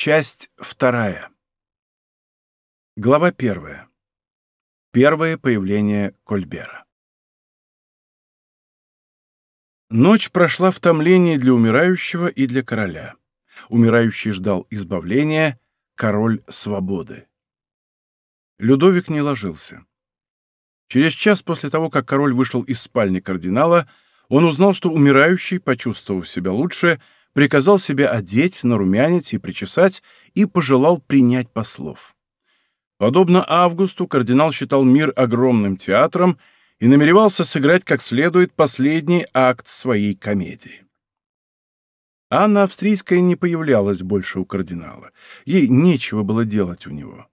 Часть вторая. Глава первая. Первое появление Кольбера. Ночь прошла в томлении для умирающего и для короля. Умирающий ждал избавления, король — свободы. Людовик не ложился. Через час после того, как король вышел из спальни кардинала, он узнал, что умирающий, почувствовав себя лучше, — приказал себя одеть, нарумянить и причесать и пожелал принять послов. Подобно Августу, кардинал считал мир огромным театром и намеревался сыграть как следует последний акт своей комедии. Анна Австрийская не появлялась больше у кардинала. Ей нечего было делать у него.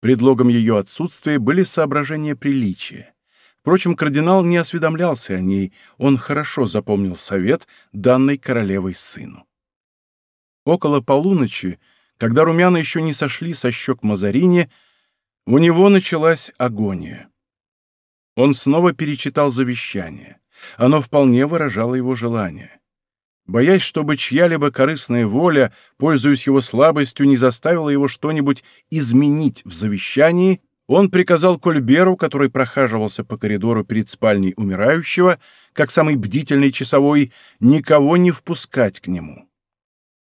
Предлогом ее отсутствия были соображения приличия. Впрочем, кардинал не осведомлялся о ней, он хорошо запомнил совет, данный королевой сыну. Около полуночи, когда румяна еще не сошли со щек Мазарини, у него началась агония. Он снова перечитал завещание. Оно вполне выражало его желание. Боясь, чтобы чья-либо корыстная воля, пользуясь его слабостью, не заставила его что-нибудь изменить в завещании, он приказал Кольберу, который прохаживался по коридору перед спальней умирающего, как самый бдительный часовой, никого не впускать к нему.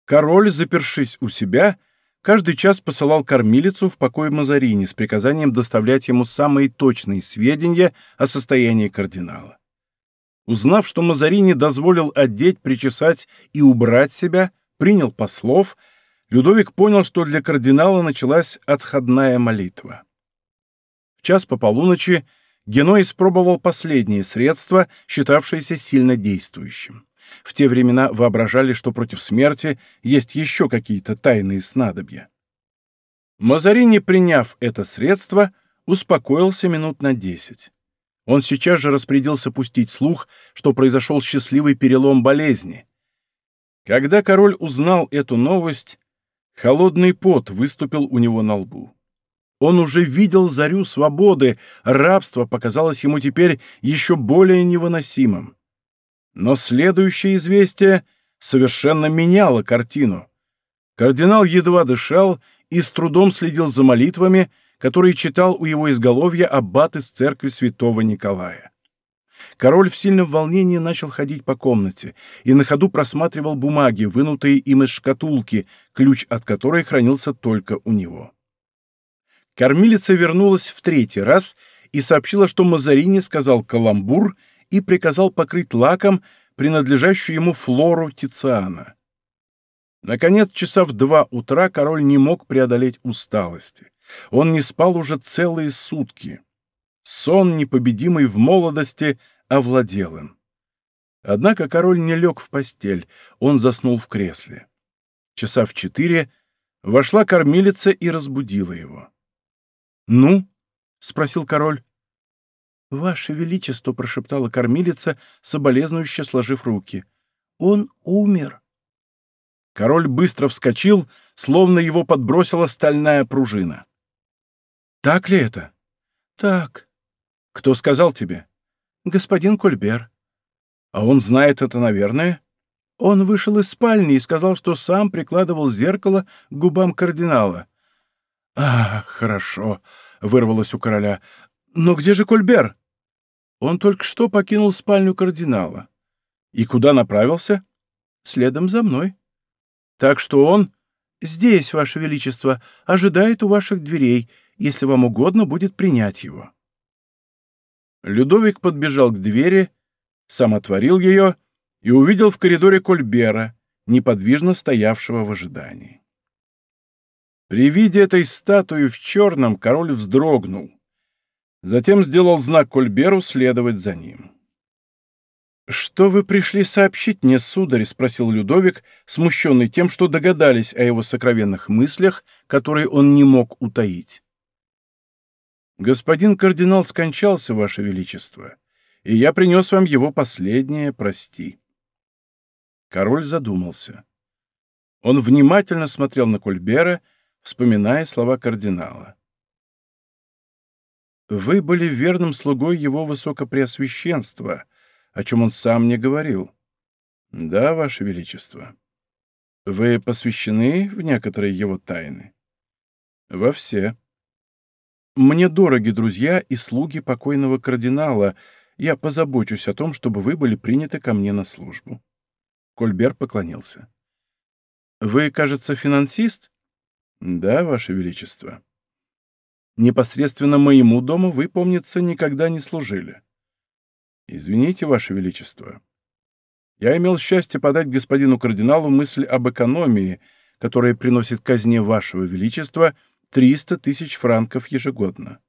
Король, запершись у себя, каждый час посылал кормилицу в покой Мазарини с приказанием доставлять ему самые точные сведения о состоянии кардинала. Узнав, что Мазарини дозволил одеть, причесать и убрать себя, принял послов, Людовик понял, что для кардинала началась отходная молитва. В час по полуночи Гено испробовал последние средства, считавшиеся сильно действующим. В те времена воображали, что против смерти есть еще какие-то тайные снадобья. Мазарини, приняв это средство, успокоился минут на десять. Он сейчас же распорядился пустить слух, что произошел счастливый перелом болезни. Когда король узнал эту новость, холодный пот выступил у него на лбу. Он уже видел зарю свободы, рабство показалось ему теперь еще более невыносимым. Но следующее известие совершенно меняло картину. Кардинал едва дышал и с трудом следил за молитвами, которые читал у его изголовья аббат из церкви святого Николая. Король в сильном волнении начал ходить по комнате и на ходу просматривал бумаги, вынутые им из шкатулки, ключ от которой хранился только у него. Кормилица вернулась в третий раз и сообщила, что Мазарини сказал каламбур и приказал покрыть лаком принадлежащую ему флору Тициана. Наконец, часа в два утра король не мог преодолеть усталости. Он не спал уже целые сутки. Сон, непобедимый в молодости, овладел им. Однако король не лег в постель, он заснул в кресле. Часа в четыре вошла кормилица и разбудила его. «Ну?» — спросил король. «Ваше Величество!» — прошептала кормилица, соболезнующе сложив руки. «Он умер!» Король быстро вскочил, словно его подбросила стальная пружина. «Так ли это?» «Так». «Кто сказал тебе?» «Господин Кольбер». «А он знает это, наверное?» Он вышел из спальни и сказал, что сам прикладывал зеркало к губам кардинала. «А, хорошо», — вырвалось у короля. «Но где же Кольбер?» «Он только что покинул спальню кардинала». «И куда направился?» «Следом за мной». «Так что он...» «Здесь, Ваше Величество, ожидает у ваших дверей, если вам угодно будет принять его». Людовик подбежал к двери, сам отворил ее и увидел в коридоре Кольбера, неподвижно стоявшего в ожидании. При виде этой статуи в черном король вздрогнул. Затем сделал знак Кольберу следовать за ним. «Что вы пришли сообщить мне, сударь?» — спросил Людовик, смущенный тем, что догадались о его сокровенных мыслях, которые он не мог утаить. «Господин кардинал скончался, Ваше Величество, и я принес вам его последнее прости». Король задумался. Он внимательно смотрел на Кольбера вспоминая слова кардинала. «Вы были верным слугой его высокопреосвященства, о чем он сам мне говорил». «Да, Ваше Величество». Вы посвящены в некоторые его тайны? Во все. Мне дороги друзья и слуги покойного кардинала. Я позабочусь о том, чтобы вы были приняты ко мне на службу. Кольбер поклонился. Вы, кажется, финансист? Да, Ваше Величество. Непосредственно моему дому вы, помнится, никогда не служили. Извините, Ваше Величество. Я имел счастье подать господину кардиналу мысль об экономии, которая приносит казне Вашего Величества 300 тысяч франков ежегодно.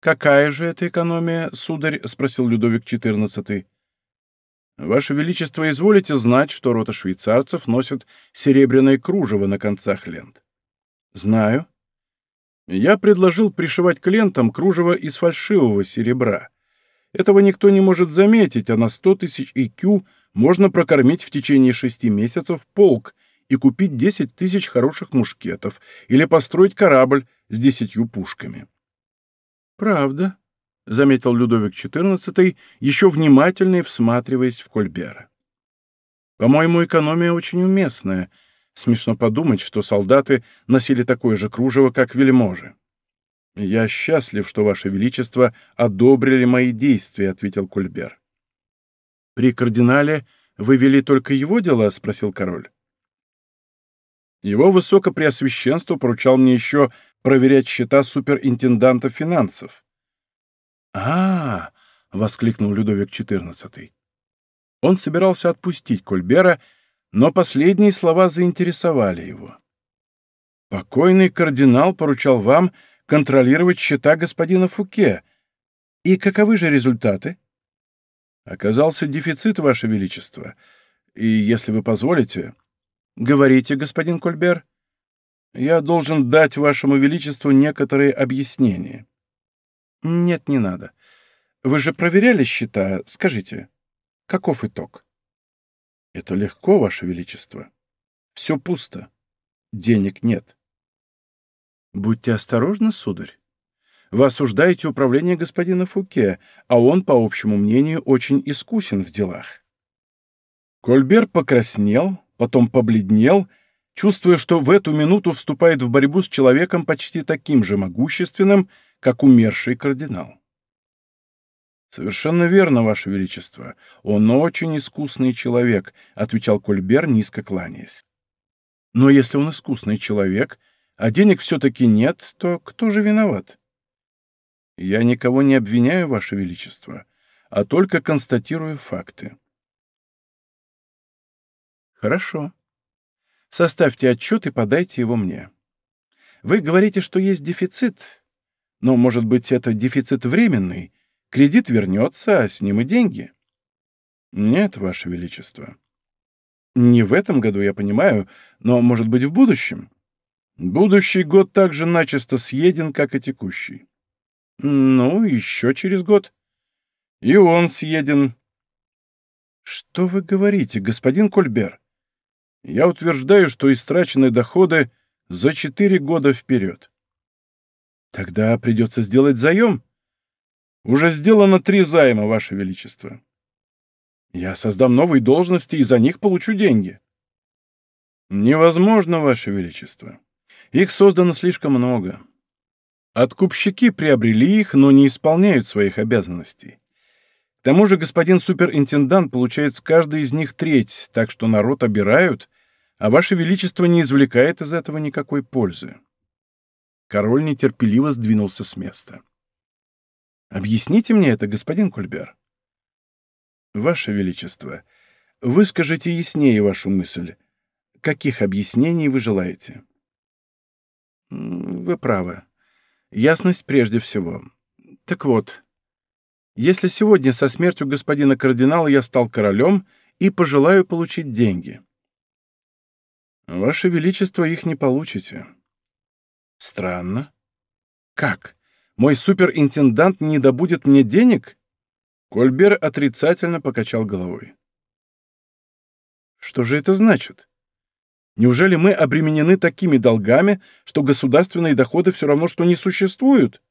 «Какая же это экономия, сударь?» — спросил Людовик XIV. «Ваше Величество, изволите знать, что рота швейцарцев носит серебряное кружево на концах лент?» «Знаю. Я предложил пришивать к лентам кружево из фальшивого серебра, этого никто не может заметить, а на 100 тысяч IQ можно прокормить в течение шести месяцев полк и купить 10 тысяч хороших мушкетов или построить корабль с десятью пушками. «Правда», — заметил Людовик XIV, еще внимательнее всматриваясь в Кольбера. «По-моему, экономия очень уместная. Смешно подумать, что солдаты носили такое же кружево, как вельможи». «Я счастлив, что Ваше Величество одобрили мои действия», — ответил Кульбер. «При кардинале вы вели только его дела?» — спросил король. Его высокопреосвященство поручал мне еще проверять счета суперинтенданта финансов. а, -а, -а воскликнул Людовик XIV. Он собирался отпустить Кольбера, но последние слова заинтересовали его. «Покойный кардинал поручал вам контролировать счета господина Фуке. И каковы же результаты? Оказался дефицит, Ваше Величество. И, если вы позволите... Говорите, господин Кольбер. Я должен дать Вашему Величеству некоторые объяснения. Нет, не надо. Вы же проверяли счета. Скажите, каков итог? Это легко, Ваше Величество. Все пусто. Денег нет. Будьте осторожны, сударь. Вы осуждаете управление господина Фуке, а он, по общему мнению, очень искусен в делах. Кольбер покраснел, потом побледнел, чувствуя, что в эту минуту вступает в борьбу с человеком почти таким же могущественным, как умерший кардинал. «Совершенно верно, Ваше Величество. Он очень искусный человек», — отвечал Кольбер, низко кланяясь. «Но если он искусный человек, а денег все-таки нет, то кто же виноват? Я никого не обвиняю, Ваше Величество, а только констатирую факты. Хорошо. Составьте отчет и подайте его мне. Вы говорите, что есть дефицит, но, может быть, это дефицит временный, кредит вернется, а с ним и деньги. Нет, Ваше Величество. Не в этом году, я понимаю, но, может быть, в будущем. Будущий год так же начисто съеден, как и текущий. Ну, еще через год. И он съеден. Что вы говорите, господин Кольбер? Я утверждаю, что истрачены доходы за четыре года вперед. Тогда придется сделать заем. Уже сделано три займа, Ваше Величество. Я создам новые должности и за них получу деньги. Невозможно, Ваше Величество. Их создано слишком много. Откупщики приобрели их, но не исполняют своих обязанностей. К тому же господин суперинтендант получает с каждой из них треть, так что народ обирают, а Ваше Величество не извлекает из этого никакой пользы. Король нетерпеливо сдвинулся с места. «Объясните мне это, господин Кульбер». «Ваше Величество, выскажите яснее вашу мысль. Каких объяснений вы желаете?» Вы правы. Ясность прежде всего. Так вот, если сегодня со смертью господина кардинала я стал королем и пожелаю получить деньги. Ваше Величество их не получите. Странно. Как? Мой суперинтендант не добудет мне денег? Кольбер отрицательно покачал головой. Что же это значит? Неужели мы обременены такими долгами, что государственные доходы все равно, что не существуют?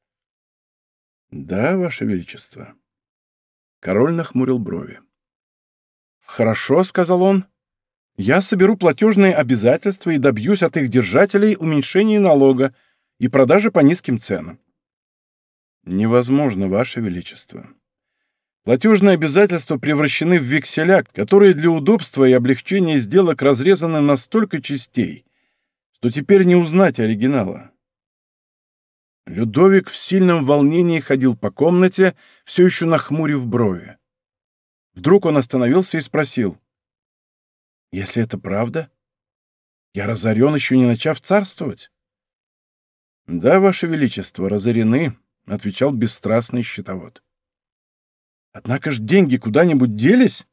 Да, Ваше Величество. Король нахмурил брови. Хорошо, — сказал он. Я соберу платежные обязательства и добьюсь от их держателей уменьшения налога и продажи по низким ценам. Невозможно, Ваше Величество. Платежные обязательства превращены в векселя, которые для удобства и облегчения сделок разрезаны на столько частей, что теперь не узнать оригинала. Людовик в сильном волнении ходил по комнате, все еще нахмурив брови. Вдруг он остановился и спросил. «Если это правда, я разорен, еще не начав царствовать?» «Да, Ваше Величество, разорены», — отвечал бесстрастный счетовод. «Однако ж деньги куда-нибудь делись?»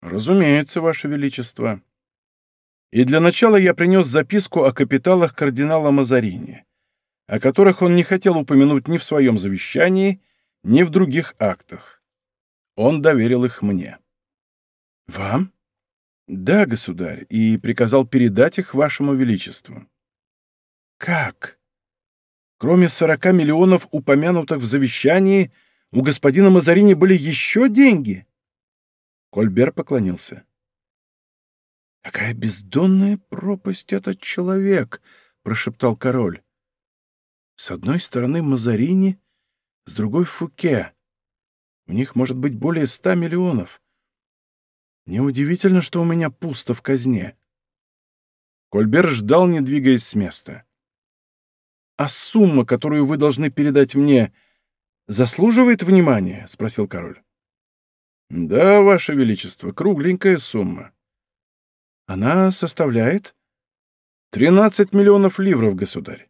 «Разумеется, Ваше Величество. И для начала я принес записку о капиталах кардинала Мазарини, о которых он не хотел упомянуть ни в своем завещании, ни в других актах. Он доверил их мне». «Вам?» «Да, государь, и приказал передать их вашему величеству». «Как?» Кроме сорока миллионов, упомянутых в завещании, у господина Мазарини были еще деньги?» Кольбер поклонился. «Какая бездонная пропасть этот человек!» — прошептал король. «С одной стороны Мазарини, с другой — Фуке. У них может быть более ста миллионов. Неудивительно, что у меня пусто в казне». Кольбер ждал, не двигаясь с места. «А сумма, которую вы должны передать мне, заслуживает внимания?» — спросил король. «Да, ваше величество, кругленькая сумма». «Она составляет?» «Тринадцать миллионов ливров, государь».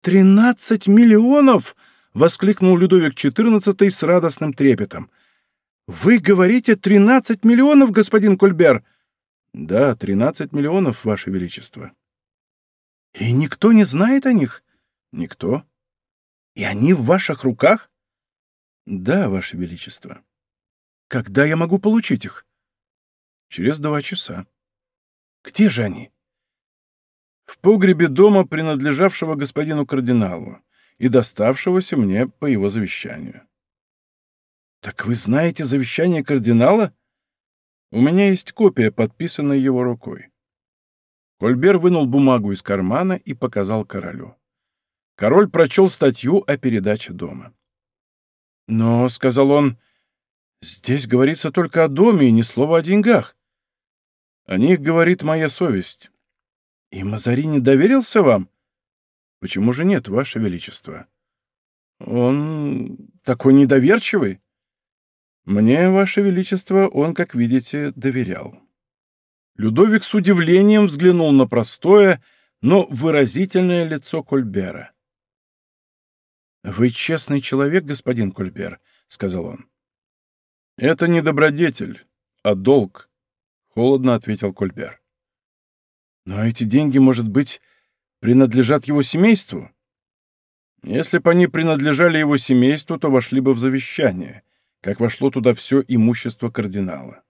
«Тринадцать миллионов!» — воскликнул Людовик XIV с радостным трепетом. «Вы говорите тринадцать миллионов, господин Кольбер?» «Да, тринадцать миллионов, ваше величество». «И никто не знает о них?» «Никто». «И они в ваших руках?» «Да, ваше величество». «Когда я могу получить их?» «Через два часа». «Где же они?» «В погребе дома, принадлежавшего господину кардиналу и доставшегося мне по его завещанию». «Так вы знаете завещание кардинала?» «У меня есть копия, подписанная его рукой». Кольбер вынул бумагу из кармана и показал королю. Король прочел статью о передаче дома. «Но», — сказал он, — «здесь говорится только о доме и ни слова о деньгах. О них говорит моя совесть. И Мазарини доверился вам? Почему же нет, ваше величество? Он такой недоверчивый. Мне, ваше величество, он, как видите, доверял». Людовик с удивлением взглянул на простое, но выразительное лицо Кольбера. «Вы честный человек, господин Кольбер», — сказал он. «Это не добродетель, а долг», — холодно ответил Кольбер. «Но эти деньги, может быть, принадлежат его семейству?» «Если бы они принадлежали его семейству, то вошли бы в завещание, как вошло туда все имущество кардинала.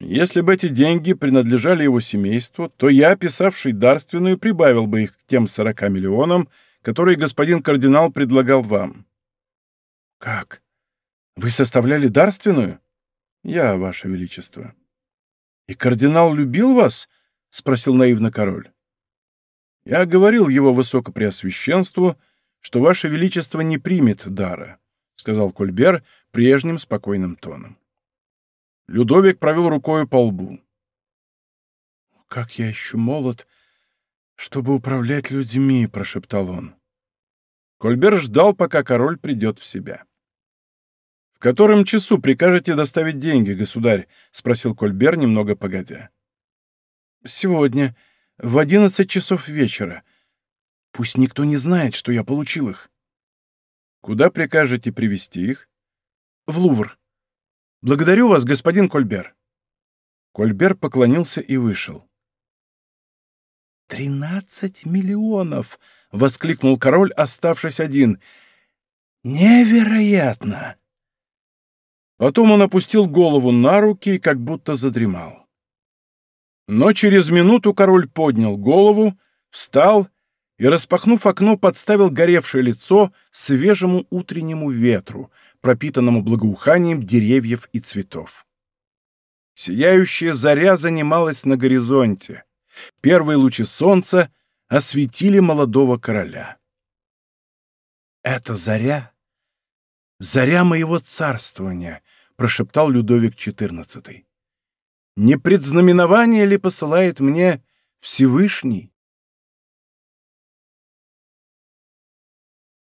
Если бы эти деньги принадлежали его семейству, то я, писавший дарственную, прибавил бы их к тем сорока миллионам, которые господин кардинал предлагал вам. Как? Вы составляли дарственную? Я, ваше величество. И кардинал любил вас? Спросил наивно король. Я говорил его высокопреосвященству, что ваше величество не примет дара, сказал Кольбер прежним спокойным тоном. Людовик провел рукой по лбу. «Как я еще молод, чтобы управлять людьми», — прошептал он. Кольбер ждал, пока король придет в себя. «В котором часу прикажете доставить деньги, государь?» — спросил Кольбер немного погодя. «Сегодня, в одиннадцать часов вечера. Пусть никто не знает, что я получил их». «Куда прикажете привести их?» «В Лувр». Благодарю вас, господин Кольбер». Кольбер поклонился и вышел. «Тринадцать миллионов!» — воскликнул король, оставшись один. «Невероятно!» Потом он опустил голову на руки и как будто задремал. Но через минуту король поднял голову, встал и, распахнув окно, подставил горевшее лицо свежему утреннему ветру, пропитанному благоуханием деревьев и цветов. Сияющая заря занималась на горизонте. Первые лучи солнца осветили молодого короля. «Это заря? Заря моего царствования!» — прошептал Людовик XIV. «Не предзнаменование ли посылает мне Всевышний?»